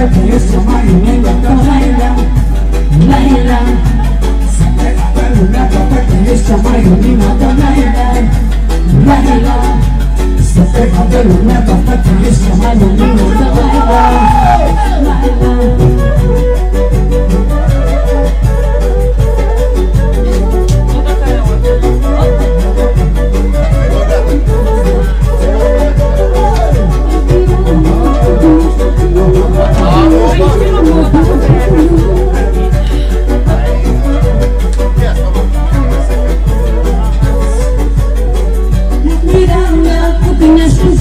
Sasa Yesu amenienda Laila Laila Yesu amenienda Laila Laila Sasa Yesu amenienda Laila